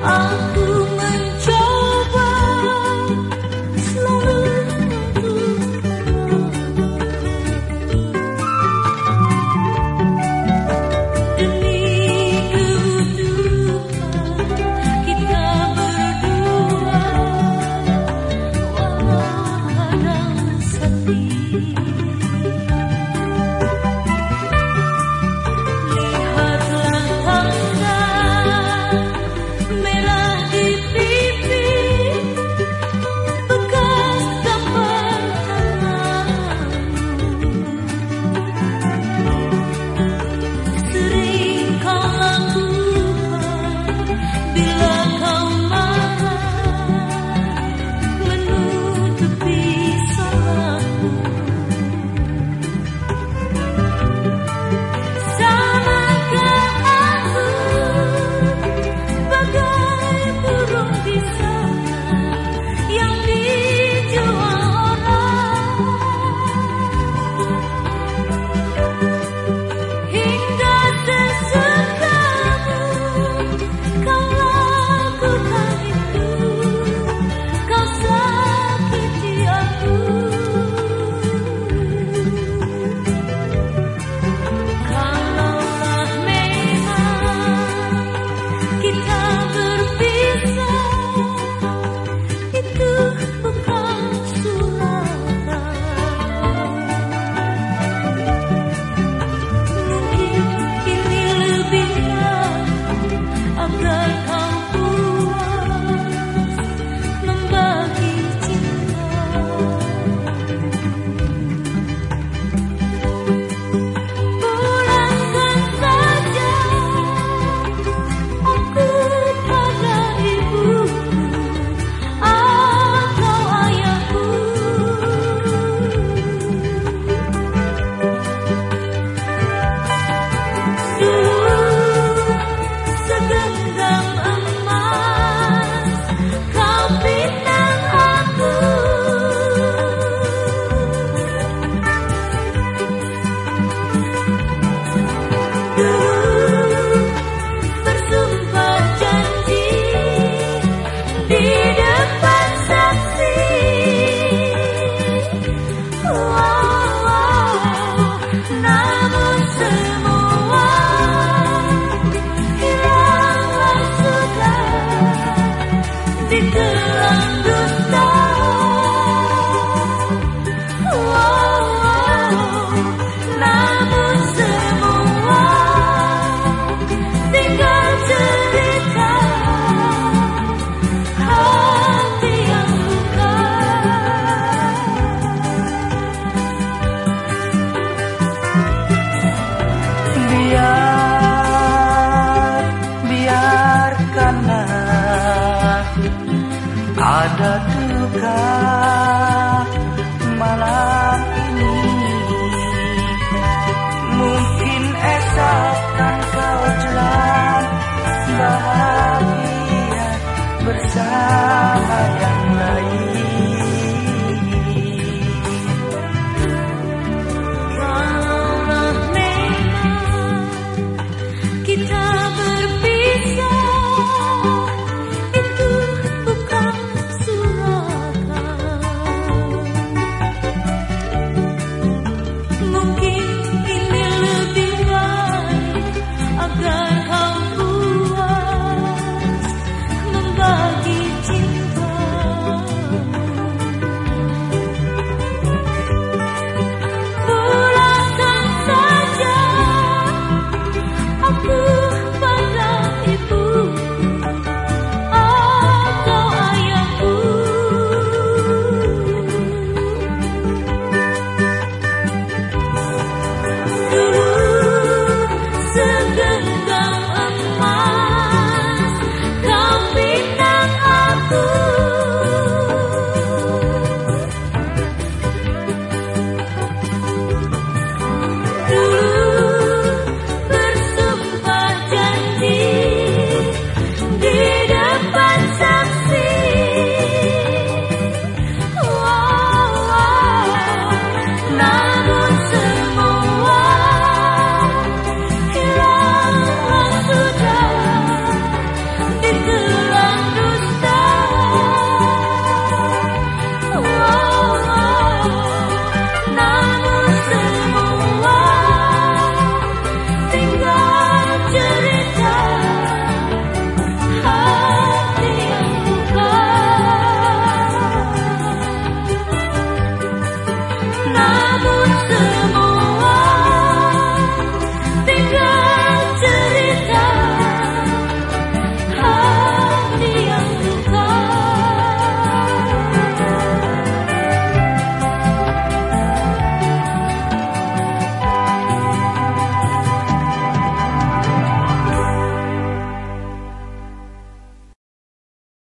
Oh. Ada duka